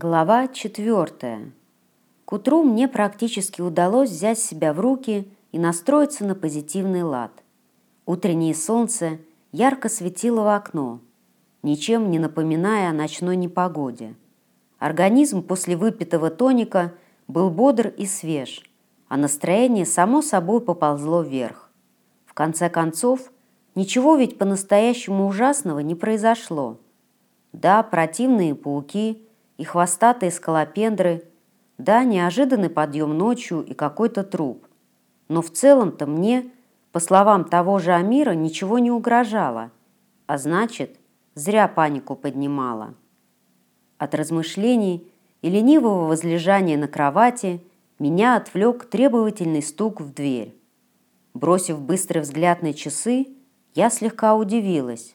Глава четвертая. К утру мне практически удалось взять себя в руки и настроиться на позитивный лад. Утреннее солнце ярко светило в окно, ничем не напоминая о ночной непогоде. Организм после выпитого тоника был бодр и свеж, а настроение само собой поползло вверх. В конце концов, ничего ведь по-настоящему ужасного не произошло. Да, противные пауки – и хвостатые скалопендры, да, неожиданный подъем ночью и какой-то труп. Но в целом-то мне, по словам того же Амира, ничего не угрожало, а значит, зря панику поднимала. От размышлений и ленивого возлежания на кровати меня отвлек требовательный стук в дверь. Бросив быстрый взгляд на часы, я слегка удивилась.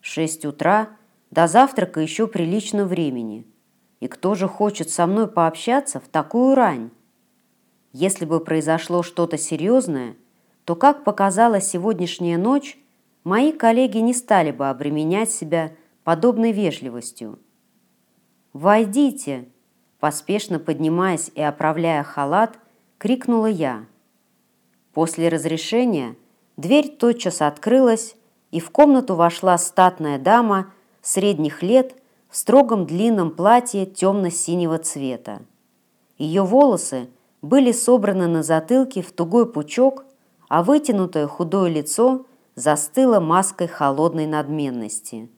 Шесть утра, до завтрака еще прилично времени – и кто же хочет со мной пообщаться в такую рань? Если бы произошло что-то серьезное, то, как показала сегодняшняя ночь, мои коллеги не стали бы обременять себя подобной вежливостью. «Войдите!» Поспешно поднимаясь и оправляя халат, крикнула я. После разрешения дверь тотчас открылась, и в комнату вошла статная дама средних лет строгом длинном платье темно-синего цвета. Ее волосы были собраны на затылке в тугой пучок, а вытянутое худое лицо застыло маской холодной надменности.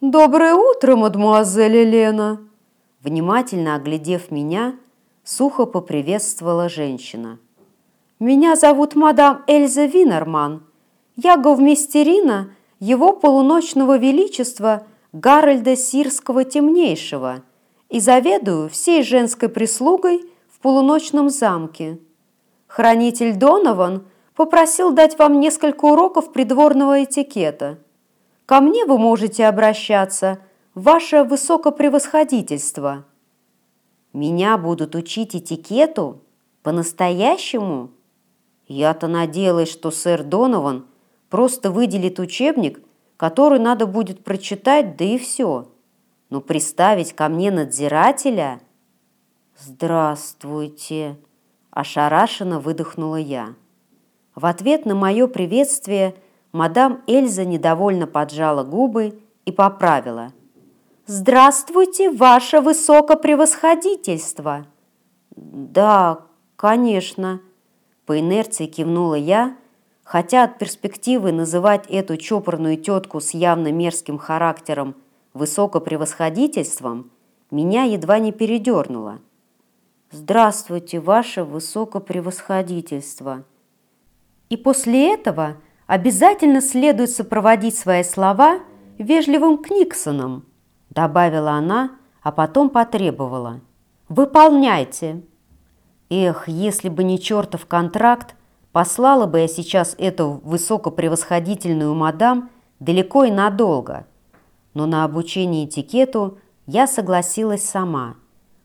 «Доброе утро, мадемуазель Елена!» Внимательно оглядев меня, сухо поприветствовала женщина. «Меня зовут мадам Эльза Винерман. Я говмистерина его полуночного величества – Гарольда Сирского Темнейшего и заведую всей женской прислугой в полуночном замке. Хранитель Донован попросил дать вам несколько уроков придворного этикета. Ко мне вы можете обращаться, ваше высокопревосходительство. Меня будут учить этикету? По-настоящему? Я-то надеялась, что сэр Донован просто выделит учебник который надо будет прочитать, да и все. Но приставить ко мне надзирателя... «Здравствуйте!» – ошарашенно выдохнула я. В ответ на мое приветствие мадам Эльза недовольно поджала губы и поправила. «Здравствуйте, ваше высокопревосходительство!» «Да, конечно!» – по инерции кивнула я, хотя от перспективы называть эту чопорную тетку с явно мерзким характером высокопревосходительством меня едва не передернуло. «Здравствуйте, ваше высокопревосходительство!» И после этого обязательно следует сопроводить свои слова вежливым книксоном, добавила она, а потом потребовала. «Выполняйте!» Эх, если бы не чертов контракт, Послала бы я сейчас эту высокопревосходительную мадам далеко и надолго, но на обучение этикету я согласилась сама,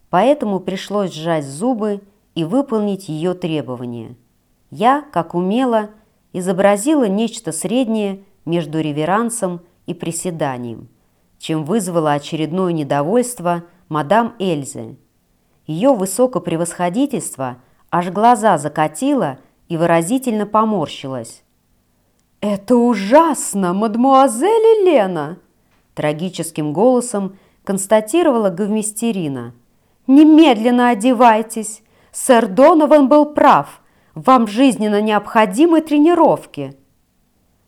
поэтому пришлось сжать зубы и выполнить ее требования. Я, как умела, изобразила нечто среднее между реверансом и приседанием, чем вызвало очередное недовольство мадам Эльзы. Ее высокопревосходительство аж глаза закатило – и выразительно поморщилась. «Это ужасно, мадмуазель Елена!» Трагическим голосом констатировала Гавмистерина. «Немедленно одевайтесь! Сэр Донован был прав. Вам жизненно необходимы тренировки!»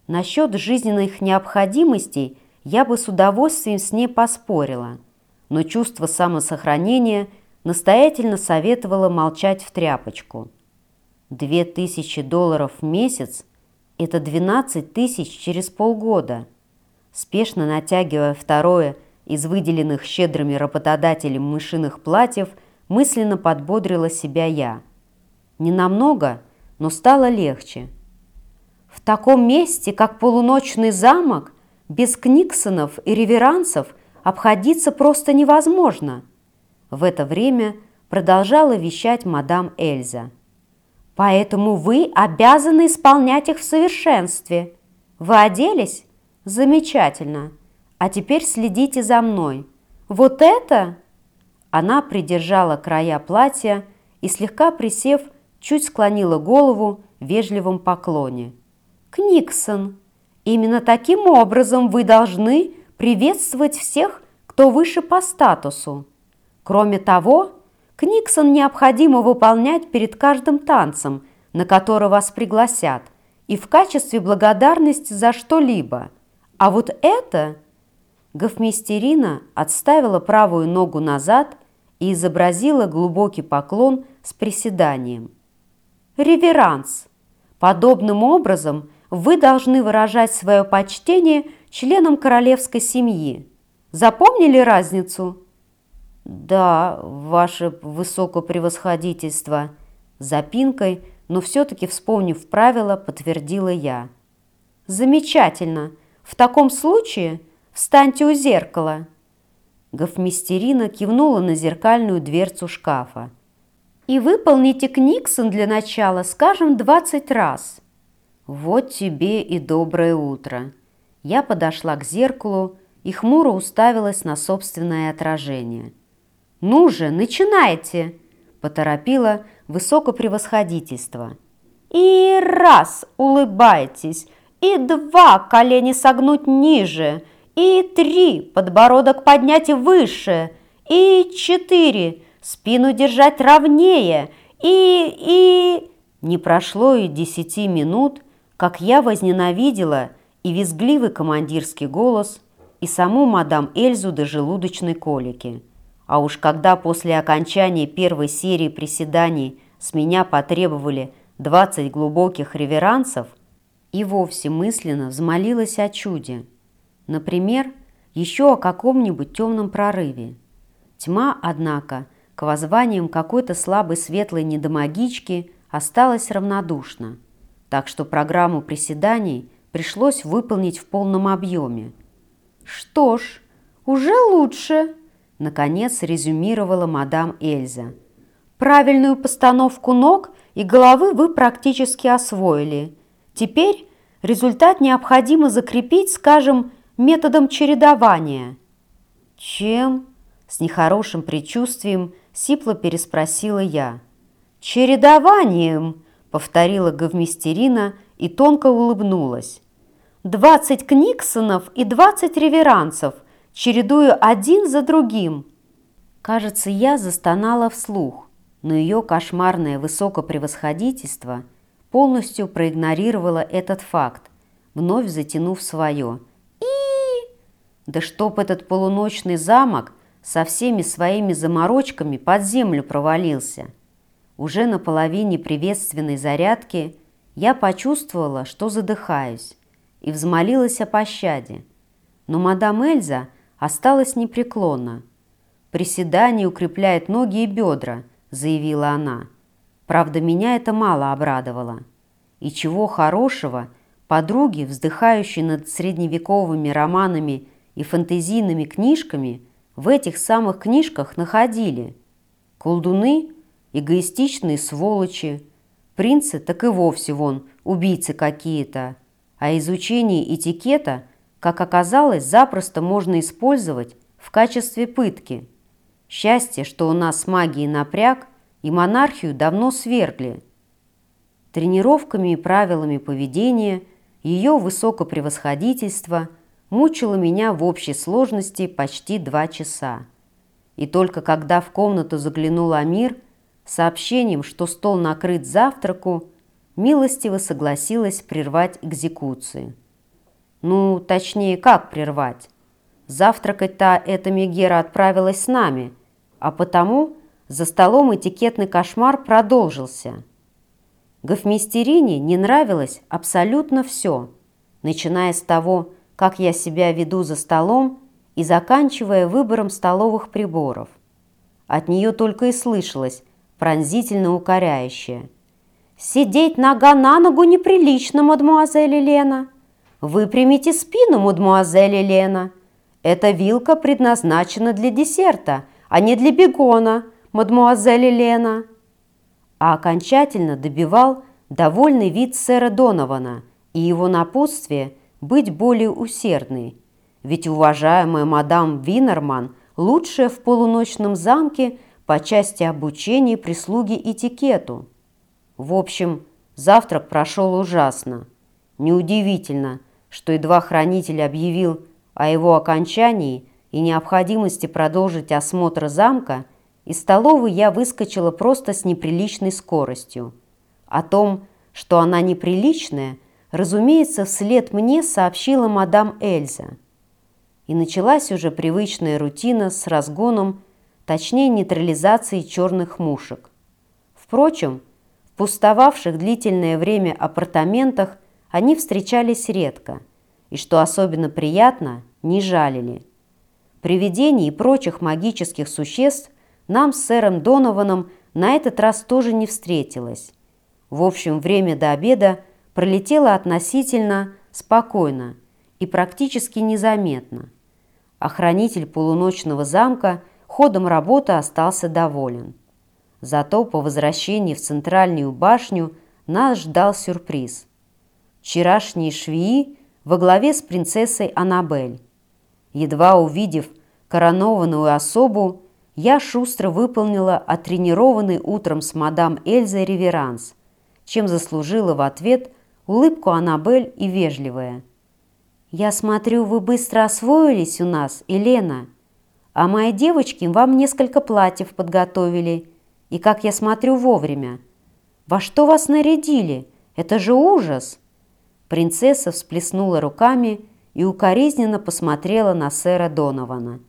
Насчет жизненных необходимостей я бы с удовольствием с ней поспорила, но чувство самосохранения настоятельно советовало молчать в тряпочку – Две тысячи долларов в месяц – это 12 тысяч через полгода. Спешно натягивая второе из выделенных щедрыми работодателем мышиных платьев, мысленно подбодрила себя я. Не намного, но стало легче. В таком месте, как полуночный замок, без книксонов и реверансов обходиться просто невозможно. В это время продолжала вещать мадам Эльза. Поэтому вы обязаны исполнять их в совершенстве. Вы оделись? Замечательно. А теперь следите за мной. Вот это, Она придержала края платья и, слегка присев, чуть склонила голову в вежливом поклоне. «Книксон, именно таким образом вы должны приветствовать всех, кто выше по статусу. Кроме того, Книксон необходимо выполнять перед каждым танцем, на который вас пригласят, и в качестве благодарности за что-либо. А вот это... Гофмистерина отставила правую ногу назад и изобразила глубокий поклон с приседанием. Реверанс. Подобным образом вы должны выражать свое почтение членам королевской семьи. Запомнили разницу? Да, ваше высокопревосходительство. Запинкой, но все-таки вспомнив правила, подтвердила я. Замечательно. В таком случае встаньте у зеркала. Гофмистерина кивнула на зеркальную дверцу шкафа. И выполните Книксон для начала, скажем, двадцать раз. Вот тебе и доброе утро. Я подошла к зеркалу и хмуро уставилась на собственное отражение. «Ну же, начинайте!» – поторопила высокопревосходительство. «И раз улыбайтесь, и два колени согнуть ниже, и три подбородок поднять выше, и четыре спину держать ровнее, и... и...» Не прошло и десяти минут, как я возненавидела и визгливый командирский голос, и саму мадам Эльзу до желудочной колики. А уж когда после окончания первой серии приседаний с меня потребовали 20 глубоких реверансов, и вовсе мысленно взмолилась о чуде. Например, еще о каком-нибудь темном прорыве. Тьма, однако, к воззваниям какой-то слабой светлой недомагички осталась равнодушна так что программу приседаний пришлось выполнить в полном объеме. «Что ж, уже лучше», – наконец резюмировала мадам Эльза. «Правильную постановку ног и головы вы практически освоили. Теперь результат необходимо закрепить, скажем, методом чередования». «Чем?» – с нехорошим предчувствием сипло переспросила я. «Чередованием!» повторила Говмистерина и тонко улыбнулась. «Двадцать книксонов и двадцать реверансов, чередую один за другим». Кажется, я застонала вслух, но ее кошмарное высокопревосходительство полностью проигнорировало этот факт, вновь затянув свое. и Да чтоб этот полуночный замок со всеми своими заморочками под землю провалился!» Уже на половине приветственной зарядки я почувствовала, что задыхаюсь, и взмолилась о пощаде. Но мадам Эльза осталась непреклонна. «Приседание укрепляет ноги и бедра», – заявила она. Правда, меня это мало обрадовало. И чего хорошего, подруги, вздыхающие над средневековыми романами и фэнтезийными книжками, в этих самых книжках находили. Колдуны – эгоистичные сволочи. Принцы так и вовсе вон, убийцы какие-то. А изучение этикета, как оказалось, запросто можно использовать в качестве пытки. Счастье, что у нас магии напряг, и монархию давно свергли. Тренировками и правилами поведения ее высокопревосходительство мучило меня в общей сложности почти два часа. И только когда в комнату заглянул Амир – сообщением, что стол накрыт завтраку, милостиво согласилась прервать экзекуцию. Ну, точнее, как прервать? Завтракать-то эта Мегера отправилась с нами, а потому за столом этикетный кошмар продолжился. Гофмистерине не нравилось абсолютно все, начиная с того, как я себя веду за столом и заканчивая выбором столовых приборов. От нее только и слышалось пронзительно укоряющее. «Сидеть нога на ногу неприлично, мадмуазель Елена. Выпрямите спину, мадмуазель Елена. Эта вилка предназначена для десерта, а не для бегона, мадмуазель Елена». А окончательно добивал довольный вид сэра Донована и его напутствие быть более усердной. Ведь уважаемая мадам Винерман лучшая в полуночном замке по части обучения прислуги этикету. В общем, завтрак прошел ужасно. Неудивительно, что едва хранитель объявил о его окончании и необходимости продолжить осмотр замка, из столовой я выскочила просто с неприличной скоростью. О том, что она неприличная, разумеется, вслед мне сообщила мадам Эльза. И началась уже привычная рутина с разгоном, точнее нейтрализацией черных мушек. Впрочем, в пустовавших длительное время апартаментах они встречались редко, и, что особенно приятно, не жалили. Привидений и прочих магических существ нам с сэром Донованом на этот раз тоже не встретилось. В общем, время до обеда пролетело относительно спокойно и практически незаметно. Охранитель полуночного замка ходом работы остался доволен. Зато по возвращении в центральную башню нас ждал сюрприз. Вчерашние швеи во главе с принцессой Аннабель. Едва увидев коронованную особу, я шустро выполнила оттренированный утром с мадам Эльзой реверанс, чем заслужила в ответ улыбку Аннабель и вежливая. «Я смотрю, вы быстро освоились у нас, Елена, а мои девочки вам несколько платьев подготовили, и, как я смотрю, вовремя. Во что вас нарядили? Это же ужас!» Принцесса всплеснула руками и укоризненно посмотрела на сэра Донована.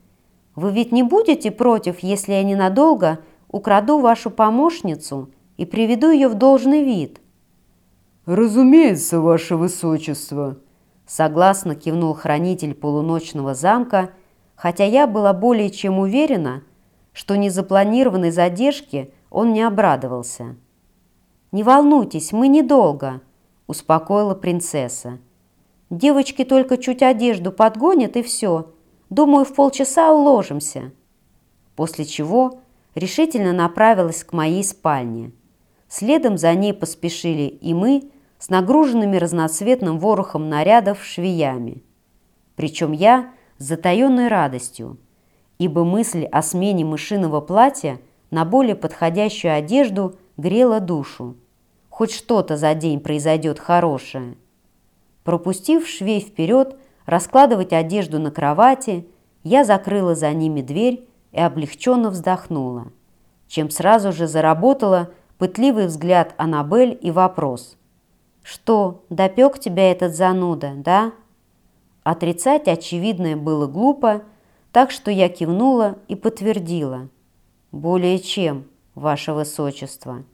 Вы ведь не будете против, если я ненадолго украду вашу помощницу и приведу ее в должный вид?» «Разумеется, ваше высочество», — согласно кивнул хранитель полуночного замка, хотя я была более чем уверена, что незапланированной задержке он не обрадовался. «Не волнуйтесь, мы недолго», — успокоила принцесса. «Девочки только чуть одежду подгонят, и все. Думаю, в полчаса уложимся». После чего решительно направилась к моей спальне. Следом за ней поспешили и мы с нагруженными разноцветным ворохом нарядов швеями. Причем я с затаенной радостью, ибо мысль о смене мышиного платья на более подходящую одежду грела душу. Хоть что-то за день произойдет хорошее. Пропустив швей вперед, раскладывать одежду на кровати, я закрыла за ними дверь и облегченно вздохнула, чем сразу же заработала пытливый взгляд Аннабель и вопрос. «Что, допек тебя этот зануда, да?» Отрицать очевидное было глупо, так что я кивнула и подтвердила. «Более чем, ваше высочество».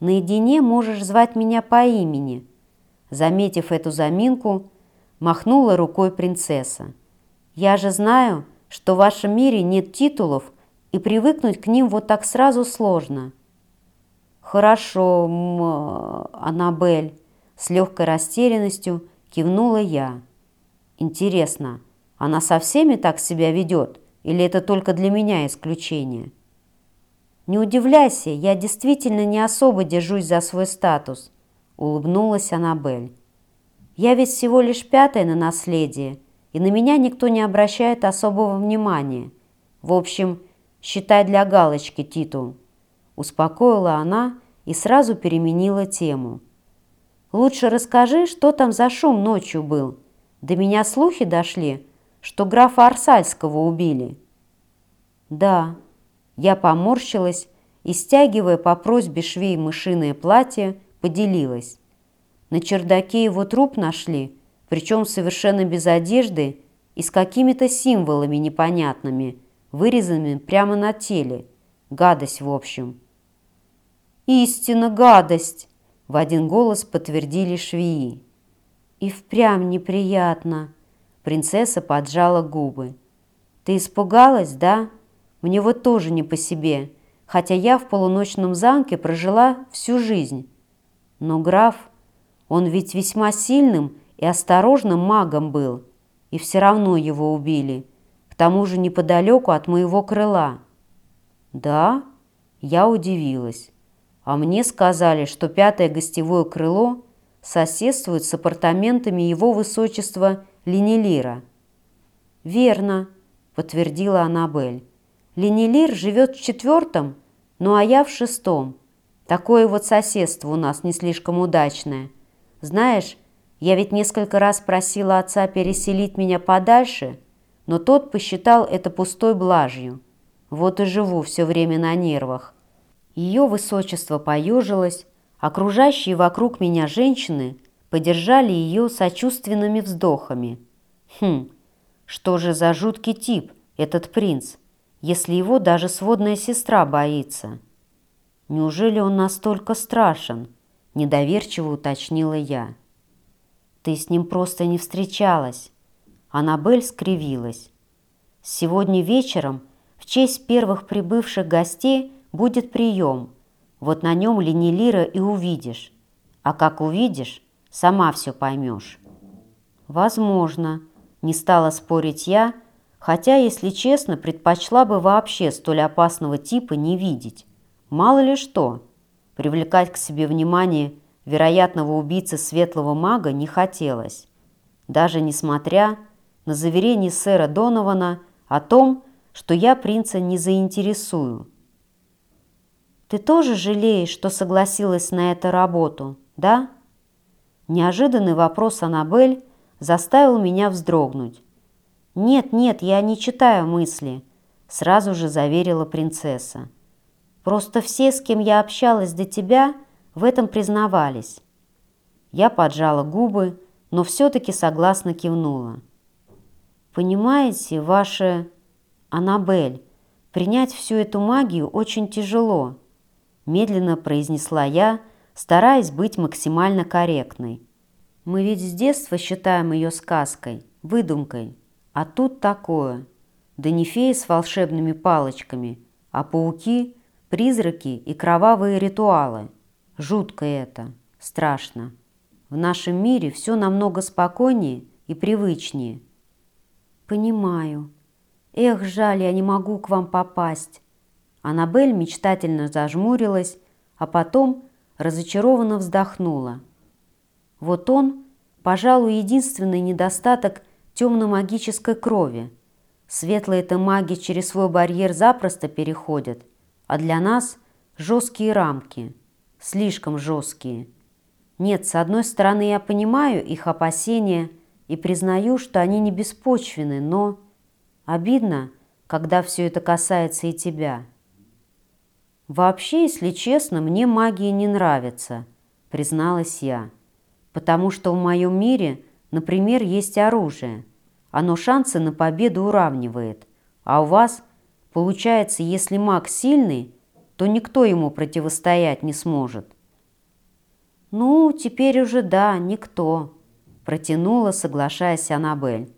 «Наедине можешь звать меня по имени», Заметив эту заминку, махнула рукой принцесса. «Я же знаю, что в вашем мире нет титулов, и привыкнуть к ним вот так сразу сложно». «Хорошо, м Аннабель», — с легкой растерянностью кивнула я. «Интересно, она со всеми так себя ведет, или это только для меня исключение?» «Не удивляйся, я действительно не особо держусь за свой статус», — улыбнулась Аннабель. Я ведь всего лишь пятая на наследие, и на меня никто не обращает особого внимания. В общем, считай для галочки титул. Успокоила она и сразу переменила тему. Лучше расскажи, что там за шум ночью был. До меня слухи дошли, что графа Арсальского убили. Да, я поморщилась и, стягивая по просьбе швей мышиное платье, поделилась. На чердаке его труп нашли, причем совершенно без одежды и с какими-то символами непонятными, вырезанными прямо на теле. Гадость, в общем. «Истинно гадость!» – в один голос подтвердили швеи. «И впрямь неприятно!» – принцесса поджала губы. «Ты испугалась, да? Мне вот тоже не по себе, хотя я в полуночном замке прожила всю жизнь. Но граф...» Он ведь весьма сильным и осторожным магом был, и все равно его убили, к тому же неподалеку от моего крыла. Да, я удивилась. А мне сказали, что пятое гостевое крыло соседствует с апартаментами его высочества Ленелира. Верно, подтвердила Аннабель. Ленилир живет в четвертом, ну а я в шестом. Такое вот соседство у нас не слишком удачное. Знаешь, я ведь несколько раз просила отца переселить меня подальше, но тот посчитал это пустой блажью. Вот и живу все время на нервах. Ее высочество поежилось, окружающие вокруг меня женщины поддержали ее сочувственными вздохами. Хм, что же за жуткий тип этот принц, если его даже сводная сестра боится? Неужели он настолько страшен? Недоверчиво уточнила я. Ты с ним просто не встречалась. Аннабель скривилась. Сегодня вечером в честь первых прибывших гостей будет прием. Вот на нем Ленилира и увидишь. А как увидишь, сама все поймешь. Возможно, не стала спорить я, хотя, если честно, предпочла бы вообще столь опасного типа не видеть. Мало ли что, привлекать к себе внимание вероятного убийцы светлого мага не хотелось, даже несмотря на заверение сэра Донована о том, что я принца не заинтересую. «Ты тоже жалеешь, что согласилась на эту работу, да?» Неожиданный вопрос Аннабель заставил меня вздрогнуть. «Нет, нет, я не читаю мысли», — сразу же заверила принцесса. «Просто все, с кем я общалась до тебя, в этом признавались». Я поджала губы, но все-таки согласно кивнула. «Понимаете, ваша Аннабель, принять всю эту магию очень тяжело», медленно произнесла я, стараясь быть максимально корректной. Мы ведь с детства считаем ее сказкой, выдумкой. А тут такое. Да не феи с волшебными палочками, а пауки, призраки и кровавые ритуалы. Жутко это, страшно. В нашем мире все намного спокойнее и привычнее. Понимаю. Эх, жаль, я не могу к вам попасть. Аннабель мечтательно зажмурилась, а потом разочарованно вздохнула. Вот он, пожалуй, единственный недостаток темно-магической крови. Светлые-то маги через свой барьер запросто переходят, а для нас жесткие рамки, слишком жесткие. Нет, с одной стороны, я понимаю их опасения и признаю, что они не беспочвены, но обидно, когда все это касается и тебя. Вообще, если честно, мне магия не нравится, призналась я потому что в моем мире, например, есть оружие. Оно шансы на победу уравнивает. А у вас, получается, если маг сильный, то никто ему противостоять не сможет. «Ну, теперь уже да, никто», – протянула, соглашаясь Аннабель.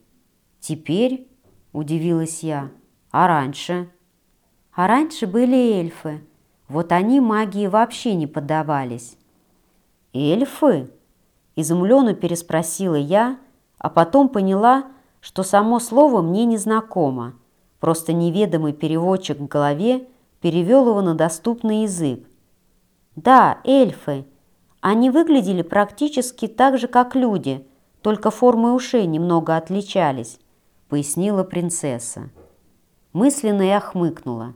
«Теперь?» – удивилась я. «А раньше?» «А раньше были эльфы. Вот они магии вообще не поддавались». «Эльфы?» Изумленно переспросила я, а потом поняла, что само слово мне незнакомо. Просто неведомый переводчик в голове перевел его на доступный язык. Да, эльфы. Они выглядели практически так же, как люди, только формы ушей немного отличались, пояснила принцесса. Мысленно я хмыкнула.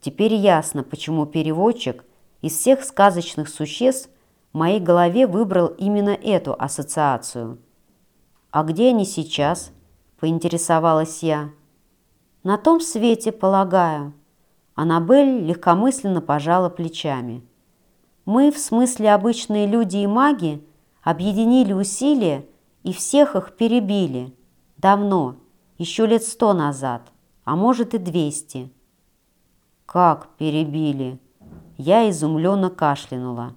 Теперь ясно, почему переводчик из всех сказочных существ моей голове выбрал именно эту ассоциацию. «А где они сейчас?» – поинтересовалась я. «На том свете, полагаю». Аннабель легкомысленно пожала плечами. «Мы, в смысле обычные люди и маги, объединили усилия и всех их перебили. Давно, еще лет сто назад, а может и двести». «Как перебили?» Я изумленно кашлянула.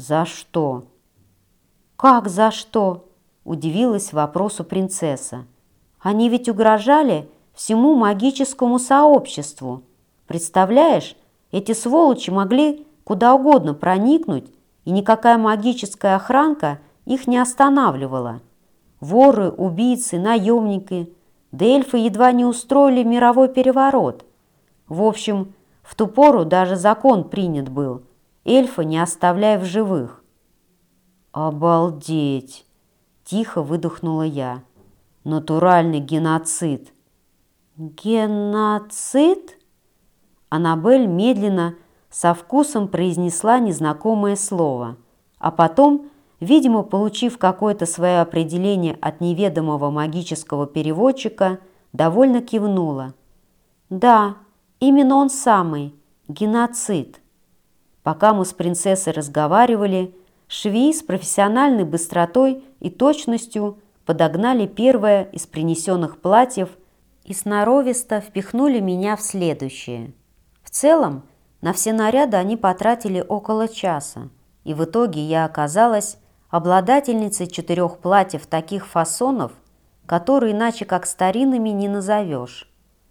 «За что?» «Как за что?» – удивилась вопросу принцесса. «Они ведь угрожали всему магическому сообществу. Представляешь, эти сволочи могли куда угодно проникнуть, и никакая магическая охранка их не останавливала. Воры, убийцы, наемники, дельфы едва не устроили мировой переворот. В общем, в ту пору даже закон принят был – эльфа не оставляя в живых. «Обалдеть!» – тихо выдохнула я. «Натуральный геноцид!» «Геноцид?» Аннабель медленно, со вкусом произнесла незнакомое слово, а потом, видимо, получив какое-то свое определение от неведомого магического переводчика, довольно кивнула. «Да, именно он самый, геноцид». Пока мы с принцессой разговаривали, швеи с профессиональной быстротой и точностью подогнали первое из принесенных платьев и сноровисто впихнули меня в следующее. В целом, на все наряды они потратили около часа, и в итоге я оказалась обладательницей четырех платьев таких фасонов, которые иначе как старинными не назовешь.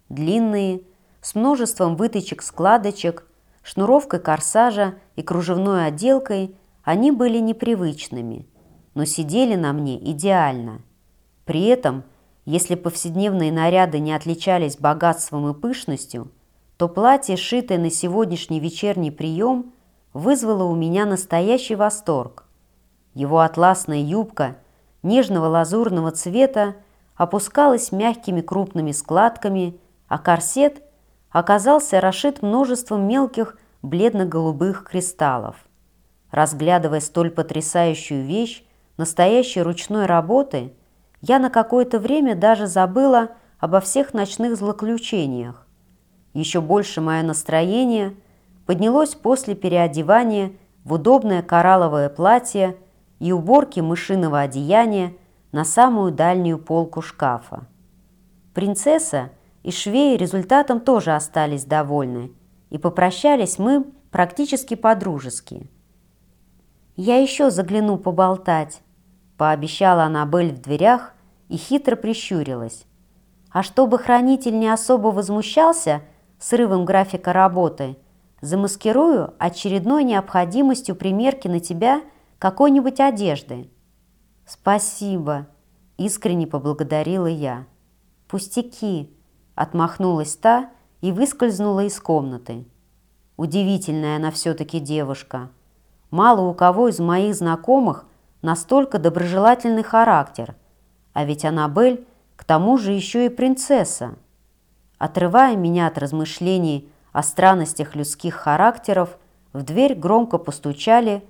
Длинные, с множеством вытычек-складочек, шнуровкой корсажа и кружевной отделкой они были непривычными, но сидели на мне идеально. При этом, если повседневные наряды не отличались богатством и пышностью, то платье, шитое на сегодняшний вечерний прием, вызвало у меня настоящий восторг. Его атласная юбка нежного лазурного цвета опускалась мягкими крупными складками, а корсет оказался расшит множеством мелких бледно-голубых кристаллов. Разглядывая столь потрясающую вещь настоящей ручной работы, я на какое-то время даже забыла обо всех ночных злоключениях. Еще больше мое настроение поднялось после переодевания в удобное коралловое платье и уборки мышиного одеяния на самую дальнюю полку шкафа. Принцесса и швеи результатом тоже остались довольны, и попрощались мы практически по-дружески. «Я еще загляну поболтать», – пообещала Аннабель в дверях и хитро прищурилась. «А чтобы хранитель не особо возмущался срывом графика работы, замаскирую очередной необходимостью примерки на тебя какой-нибудь одежды». «Спасибо», – искренне поблагодарила я. «Пустяки», – отмахнулась та и выскользнула из комнаты. Удивительная она все-таки девушка – Мало у кого из моих знакомых настолько доброжелательный характер, а ведь Аннабель к тому же еще и принцесса. Отрывая меня от размышлений о странностях людских характеров, в дверь громко постучали,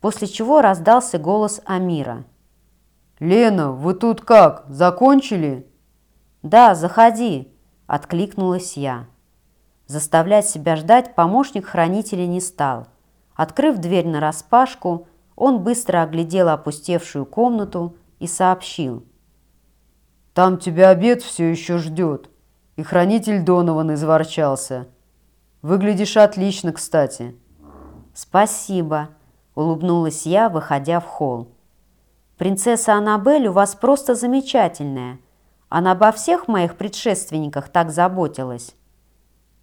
после чего раздался голос Амира. «Лена, вы тут как, закончили?» «Да, заходи», – откликнулась я. Заставлять себя ждать помощник хранителя не стал – Открыв дверь нараспашку, он быстро оглядел опустевшую комнату и сообщил. «Там тебя обед все еще ждет, и хранитель Донован изворчался. Выглядишь отлично, кстати». «Спасибо», — улыбнулась я, выходя в холл. «Принцесса Аннабель у вас просто замечательная. Она обо всех моих предшественниках так заботилась».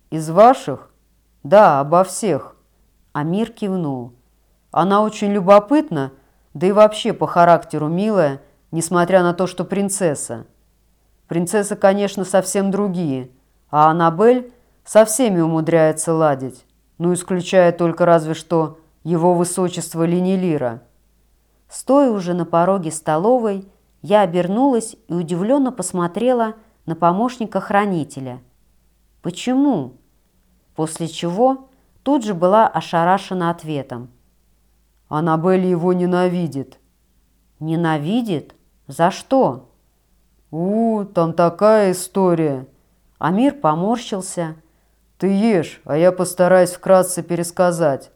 «Из ваших? Да, обо всех». Амир кивнул. «Она очень любопытна, да и вообще по характеру милая, несмотря на то, что принцесса. Принцессы, конечно, совсем другие, а Аннабель со всеми умудряется ладить, ну, исключая только разве что его высочество Ленилира». Стоя уже на пороге столовой, я обернулась и удивленно посмотрела на помощника хранителя. «Почему?» После чего тут же была ошарашена ответом. «Аннабель его ненавидит». «Ненавидит? За что?» «У, там такая история». Амир поморщился. «Ты ешь, а я постараюсь вкратце пересказать.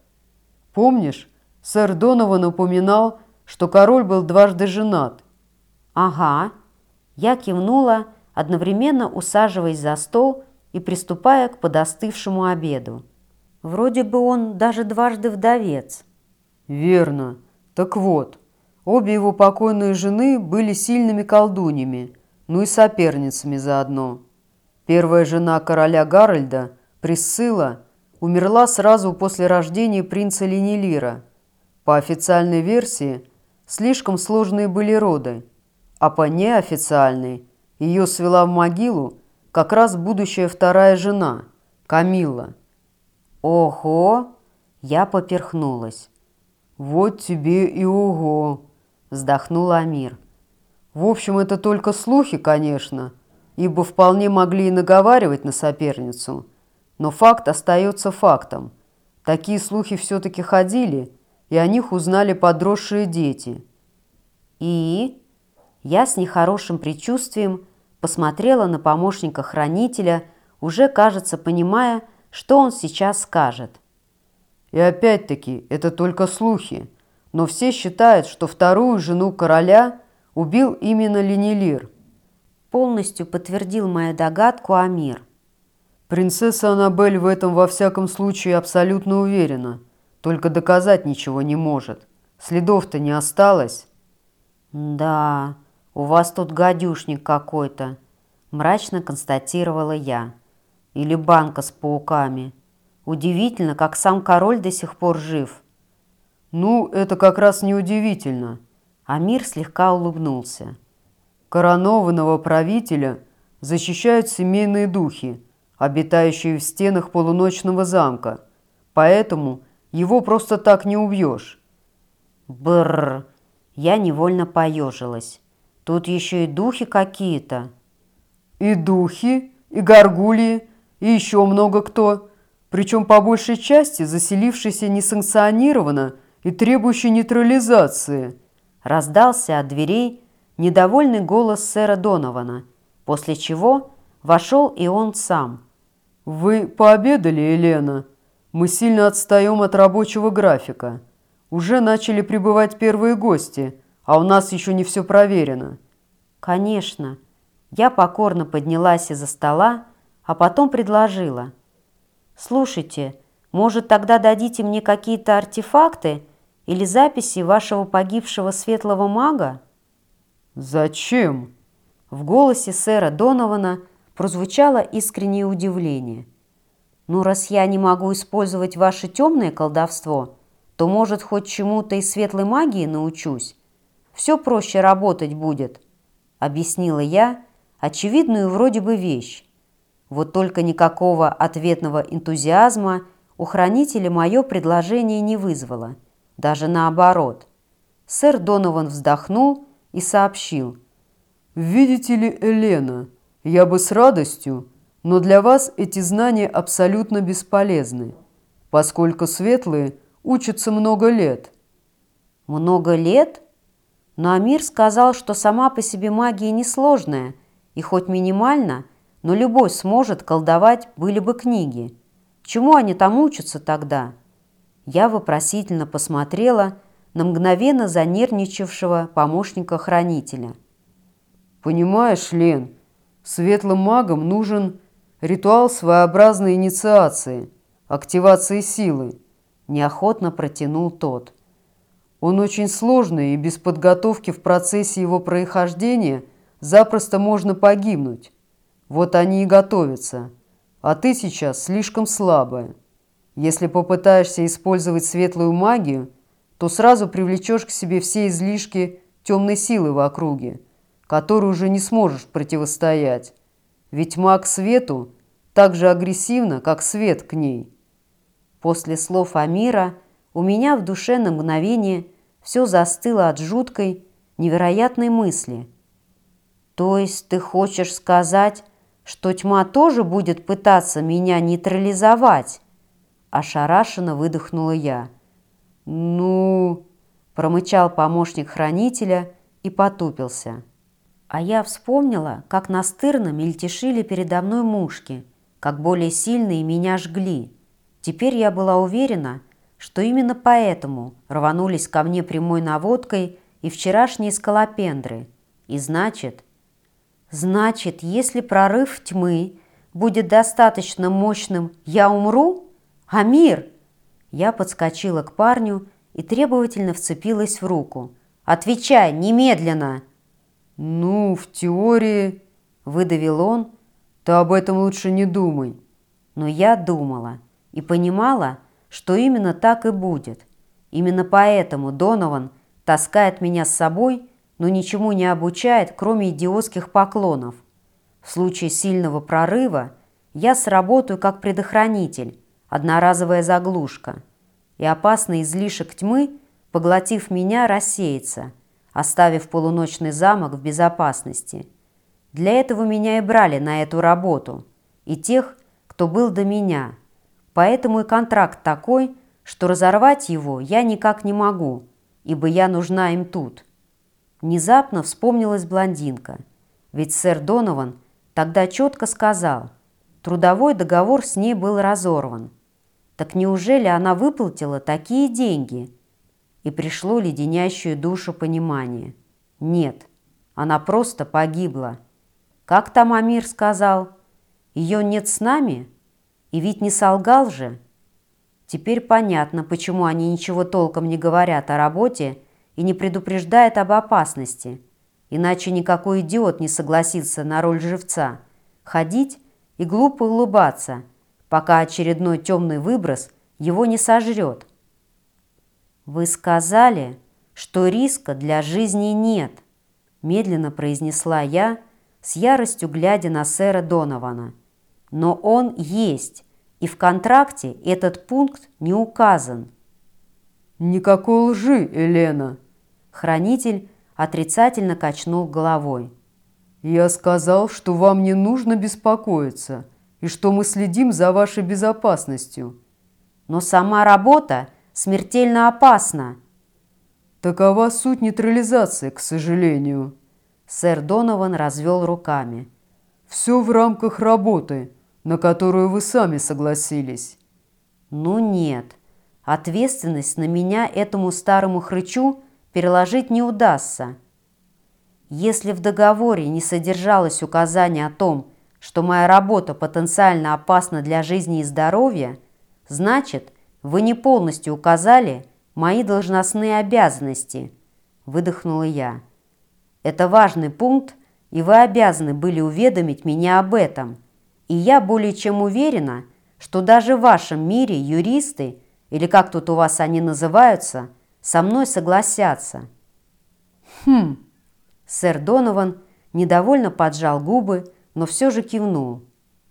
Помнишь, сэр Донован упоминал, что король был дважды женат?» «Ага». Я кивнула, одновременно усаживаясь за стол и приступая к подостывшему обеду. Вроде бы он даже дважды вдовец. Верно. Так вот, обе его покойные жены были сильными колдунями, ну и соперницами заодно. Первая жена короля Гарольда, Присцилла, умерла сразу после рождения принца Ленилира. По официальной версии, слишком сложные были роды, а по неофициальной ее свела в могилу как раз будущая вторая жена, Камилла. «Ого!» Я поперхнулась. «Вот тебе и ого!» – вздохнул Амир. «В общем, это только слухи, конечно, ибо вполне могли и наговаривать на соперницу. Но факт остается фактом. Такие слухи все-таки ходили, и о них узнали подросшие дети. И я с нехорошим предчувствием посмотрела на помощника хранителя, уже, кажется, понимая, что он сейчас скажет. И опять-таки, это только слухи, но все считают, что вторую жену короля убил именно Ленилир. Полностью подтвердил мою догадку Амир. Принцесса Аннабель в этом во всяком случае абсолютно уверена, только доказать ничего не может. Следов-то не осталось. Да, у вас тут гадюшник какой-то, мрачно констатировала я. Или банка с пауками. Удивительно, как сам король до сих пор жив. Ну, это как раз неудивительно. Амир слегка улыбнулся. Коронованного правителя защищают семейные духи, обитающие в стенах полуночного замка, поэтому его просто так не убьешь. Бррр, я невольно поежилась. Тут еще и духи какие-то. И духи, и горгульи, и еще много кто, причем по большей части заселившийся несанкционированно и требующий нейтрализации. Раздался от дверей недовольный голос сэра Донована, после чего вошел и он сам. «Вы пообедали, Елена? Мы сильно отстаем от рабочего графика. Уже начали прибывать первые гости, а у нас еще не все проверено». «Конечно». Я покорно поднялась из-за стола, а потом предложила. «Слушайте, может, тогда дадите мне какие-то артефакты или записи вашего погибшего светлого мага?» «Зачем?» В голосе сэра Донована прозвучало искреннее удивление. «Ну, раз я не могу использовать ваше темное колдовство, то, может, хоть чему-то из светлой магии научусь? Все проще работать будет», — объяснила я очевидную вроде бы вещь. Вот только никакого ответного энтузиазма у хранителя мое предложение не вызвало. Даже наоборот. Сэр Донован вздохнул и сообщил. «Видите ли, Елена, я бы с радостью, но для вас эти знания абсолютно бесполезны, поскольку светлые учатся много лет». «Много лет?» Но Амир сказал, что сама по себе магия несложная, и хоть минимально – но любой сможет колдовать, были бы книги. Чему они там учатся тогда? Я вопросительно посмотрела на мгновенно занервничавшего помощника-хранителя. «Понимаешь, Лен, светлым магам нужен ритуал своеобразной инициации, активации силы», неохотно протянул тот. «Он очень сложный, и без подготовки в процессе его прохождения запросто можно погибнуть. Вот они и готовятся. А ты сейчас слишком слабая. Если попытаешься использовать светлую магию, то сразу привлечешь к себе все излишки темной силы в округе, которой уже не сможешь противостоять. Ведь маг свету так же агрессивно, как свет к ней. После слов Амира у меня в душе на мгновение все застыло от жуткой, невероятной мысли. То есть ты хочешь сказать, что тьма тоже будет пытаться меня нейтрализовать?» Ошарашенно выдохнула я. «Ну...» – промычал помощник хранителя и потупился. А я вспомнила, как настырно мельтешили передо мной мушки, как более сильные меня жгли. Теперь я была уверена, что именно поэтому рванулись ко мне прямой наводкой и вчерашние скалопендры. И значит, Значит, если прорыв тьмы будет достаточно мощным, я умру? Амир! Я подскочила к парню и требовательно вцепилась в руку. «Отвечай, немедленно!» «Ну, в теории...» – выдавил он. «Ты об этом лучше не думай». Но я думала и понимала, что именно так и будет. Именно поэтому Донован таскает меня с собой но ничему не обучает, кроме идиотских поклонов. В случае сильного прорыва я сработаю как предохранитель, одноразовая заглушка, и опасный излишек тьмы, поглотив меня, рассеется, оставив полуночный замок в безопасности. Для этого меня и брали на эту работу. И тех, кто был до меня. Поэтому и контракт такой, что разорвать его я никак не могу, ибо я нужна им тут. Внезапно вспомнилась блондинка. Ведь сэр Донован тогда четко сказал, трудовой договор с ней был разорван. Так неужели она выплатила такие деньги? И пришло леденящую душу понимание. Нет, она просто погибла. Как там Амир сказал? Ее нет с нами? И ведь не солгал же. Теперь понятно, почему они ничего толком не говорят о работе и не предупреждают об опасности. Иначе никакой идиот не согласится на роль живца. Ходить и глупо улыбаться, пока очередной темный выброс его не сожрет. «Вы сказали, что риска для жизни нет», медленно произнесла я, с яростью глядя на сэра Донована. «Но он есть, и в контракте этот пункт не указан». «Никакой лжи, Елена!» Хранитель отрицательно качнул головой. «Я сказал, что вам не нужно беспокоиться и что мы следим за вашей безопасностью». «Но сама работа смертельно опасна». «Такова суть нейтрализации, к сожалению». Сэр Донован развел руками. «Все в рамках работы, на которую вы сами согласились». «Ну нет, ответственность на меня этому старому хрычу переложить не удастся. Если в договоре не содержалось указания о том, что моя работа потенциально опасна для жизни и здоровья, значит, вы не полностью указали мои должностные обязанности, выдохнула я. Это важный пункт, и вы обязаны были уведомить меня об этом. И я более чем уверена, что даже в вашем мире юристы, или как тут у вас они называются – со мной согласятся». «Хм...» Сэр Донован недовольно поджал губы, но все же кивнул.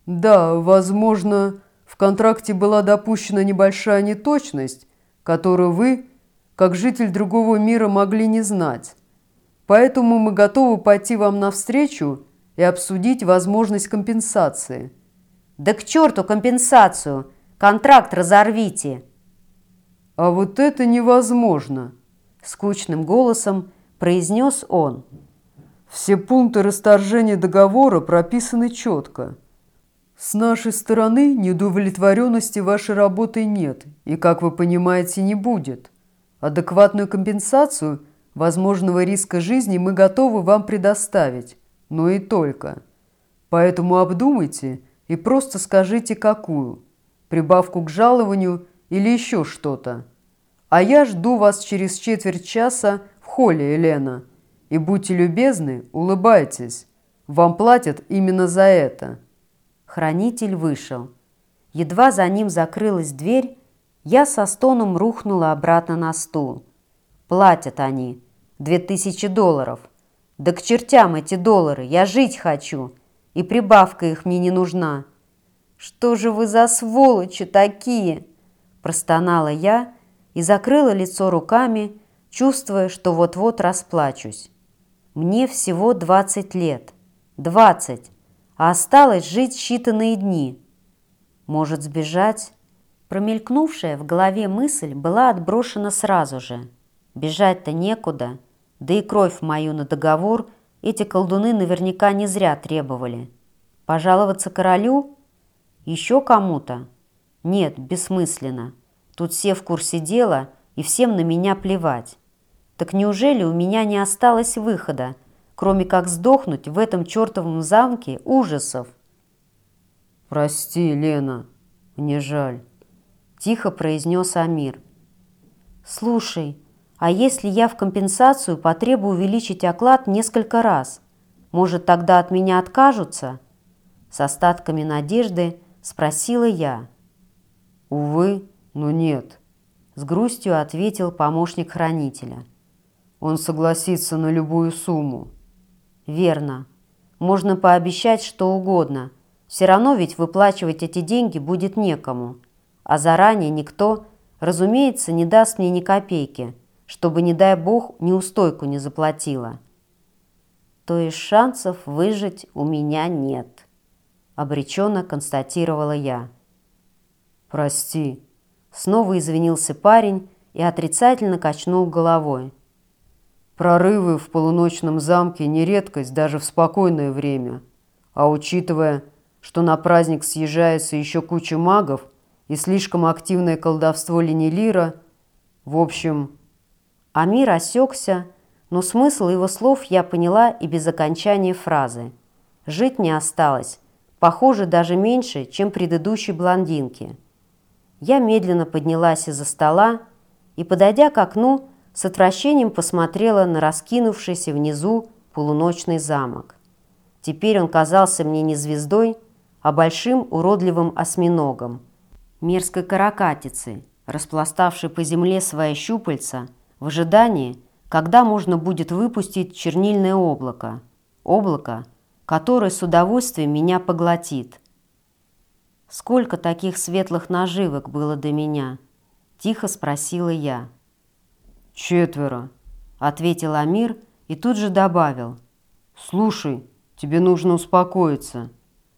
«Да, возможно, в контракте была допущена небольшая неточность, которую вы, как житель другого мира, могли не знать. Поэтому мы готовы пойти вам навстречу и обсудить возможность компенсации». «Да к черту компенсацию! Контракт разорвите!» «А вот это невозможно!» – скучным голосом произнес он. «Все пункты расторжения договора прописаны четко. С нашей стороны неудовлетворенности вашей работой нет и, как вы понимаете, не будет. Адекватную компенсацию возможного риска жизни мы готовы вам предоставить, но и только. Поэтому обдумайте и просто скажите, какую. Прибавку к жалованию – или еще что-то. А я жду вас через четверть часа в холле, Елена. И будьте любезны, улыбайтесь. Вам платят именно за это». Хранитель вышел. Едва за ним закрылась дверь, я со стоном рухнула обратно на стул. Платят они. Две тысячи долларов. Да к чертям эти доллары, я жить хочу. И прибавка их мне не нужна. Что же вы за сволочи такие?» Простонала я и закрыла лицо руками, чувствуя, что вот-вот расплачусь. Мне всего 20 лет. 20. А осталось жить считанные дни. Может сбежать? Промелькнувшая в голове мысль была отброшена сразу же. Бежать-то некуда, да и кровь мою на договор эти колдуны наверняка не зря требовали. Пожаловаться королю? Еще кому-то? Нет, бессмысленно. Тут все в курсе дела, и всем на меня плевать. Так неужели у меня не осталось выхода, кроме как сдохнуть в этом чертовом замке ужасов? «Прости, Лена, мне жаль», – тихо произнес Амир. «Слушай, а если я в компенсацию потребую увеличить оклад несколько раз, может, тогда от меня откажутся?» С остатками надежды спросила я. «Увы, но нет», – с грустью ответил помощник хранителя. «Он согласится на любую сумму». «Верно. Можно пообещать что угодно. Все равно ведь выплачивать эти деньги будет некому. А заранее никто, разумеется, не даст мне ни копейки, чтобы, не дай бог, неустойку не заплатила». то есть шансов выжить у меня нет», — обреченно констатировала я. «Прости», — снова извинился парень и отрицательно качнул головой. «Прорывы в полуночном замке не редкость даже в спокойное время, а учитывая, что на праздник съезжается еще куча магов и слишком активное колдовство Ленилира, в общем...» Амир осекся, но смысл его слов я поняла и без окончания фразы. Жить не осталось, похоже, даже меньше, чем предыдущей блондинки. Я медленно поднялась из-за стола и, подойдя к окну, с отвращением посмотрела на раскинувшийся внизу полуночный замок. Теперь он казался мне не звездой, а большим уродливым осьминогом, мерзкой каракатицей, распластавшей по земле свои щупальца в ожидании, когда можно будет выпустить чернильное облако, облако, которое с удовольствием меня поглотит. Сколько таких светлых наживок было до меня? Тихо спросила я. «Четверо», — ответил Амир и тут же добавил. «Слушай, тебе нужно успокоиться.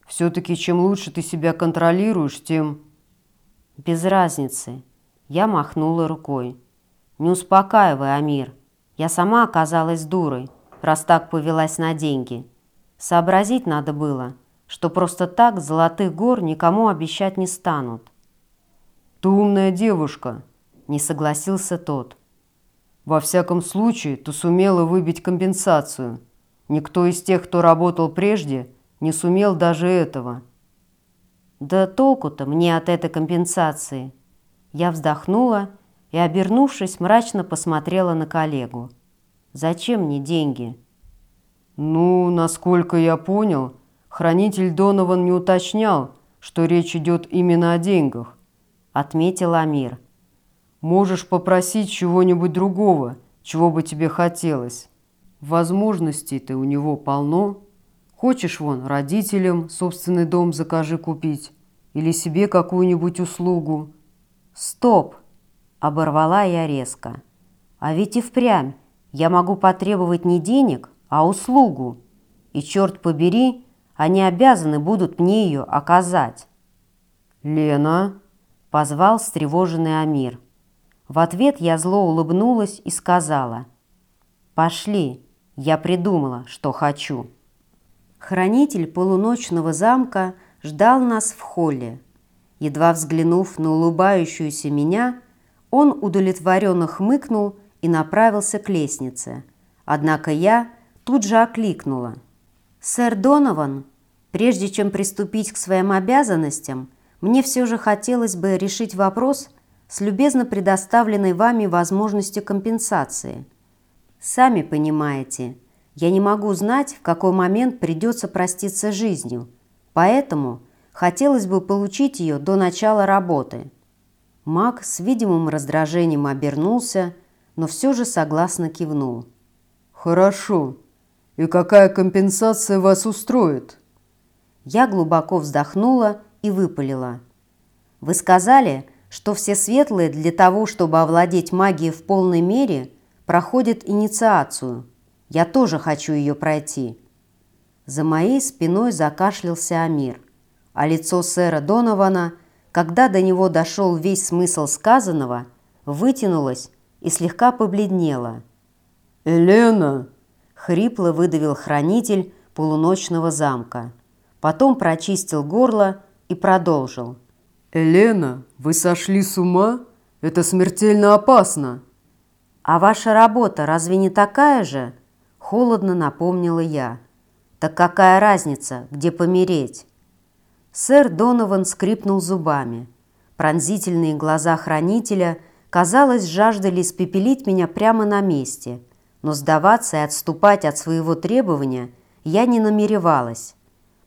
Все-таки чем лучше ты себя контролируешь, тем...» «Без разницы». Я махнула рукой. «Не успокаивай, Амир. Я сама оказалась дурой, раз так повелась на деньги. Сообразить надо было, что просто так золотых гор никому обещать не станут. «Ты умная девушка», — не согласился тот. «Во всяком случае, ты сумела выбить компенсацию. Никто из тех, кто работал прежде, не сумел даже этого». «Да толку-то мне от этой компенсации?» Я вздохнула и, обернувшись, мрачно посмотрела на коллегу. «Зачем мне деньги?» «Ну, насколько я понял, хранитель Донован не уточнял, что речь идет именно о деньгах», — отметил Амир. «Можешь попросить чего-нибудь другого, чего бы тебе хотелось. Возможностей-то у него полно. Хочешь, вон, родителям собственный дом закажи купить или себе какую-нибудь услугу». «Стоп!» Оборвала я резко. А ведь и впрямь я могу потребовать не денег, а услугу. И, черт побери, они обязаны будут мне ее оказать. «Лена!» – позвал встревоженный Амир. В ответ я зло улыбнулась и сказала. «Пошли, я придумала, что хочу». Хранитель полуночного замка ждал нас в холле. Едва взглянув на улыбающуюся меня, он удовлетворенно хмыкнул и направился к лестнице. Однако я тут же окликнула. «Сэр Донован, прежде чем приступить к своим обязанностям, мне все же хотелось бы решить вопрос с любезно предоставленной вами возможностью компенсации. Сами понимаете, я не могу знать, в какой момент придется проститься жизнью, поэтому хотелось бы получить ее до начала работы». Маг с видимым раздражением обернулся, но все же согласно кивнул. «Хорошо. И какая компенсация вас устроит?» Я глубоко вздохнула и выпалила. «Вы сказали, что все светлые для того, чтобы овладеть магией в полной мере, проходят инициацию. Я тоже хочу ее пройти». За моей спиной закашлялся Амир, а лицо сэра Донована – когда до него дошел весь смысл сказанного, вытянулась и слегка побледнела. «Елена!» — хрипло выдавил хранитель полуночного замка. Потом прочистил горло и продолжил. «Елена, вы сошли с ума? Это смертельно опасно!» «А ваша работа разве не такая же?» — холодно напомнила я. «Так какая разница, где помереть?» Сэр Донован скрипнул зубами. Пронзительные глаза хранителя, казалось, жаждали испепелить меня прямо на месте, но сдаваться и отступать от своего требования я не намеревалась.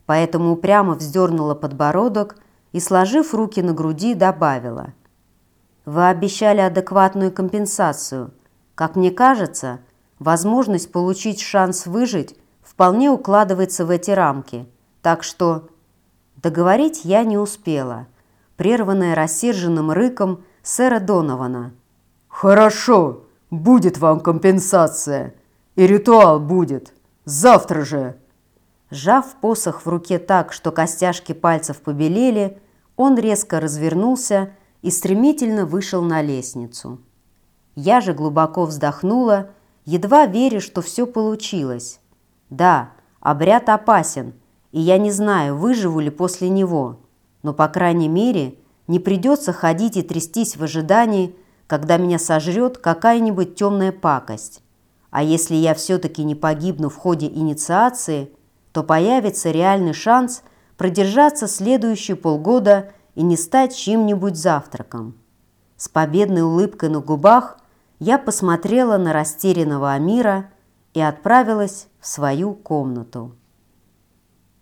Поэтому упрямо вздернула подбородок и, сложив руки на груди, добавила. «Вы обещали адекватную компенсацию. Как мне кажется, возможность получить шанс выжить вполне укладывается в эти рамки. Так что Договорить я не успела, прерванная рассерженным рыком сэра Донована. «Хорошо, будет вам компенсация, и ритуал будет. Завтра же!» Сжав посох в руке так, что костяшки пальцев побелели, он резко развернулся и стремительно вышел на лестницу. Я же глубоко вздохнула, едва веря, что все получилось. Да, обряд опасен, и я не знаю, выживу ли после него, но, по крайней мере, не придется ходить и трястись в ожидании, когда меня сожрет какая-нибудь темная пакость. А если я все-таки не погибну в ходе инициации, то появится реальный шанс продержаться следующие полгода и не стать чьим-нибудь завтраком. С победной улыбкой на губах я посмотрела на растерянного Амира и отправилась в свою комнату.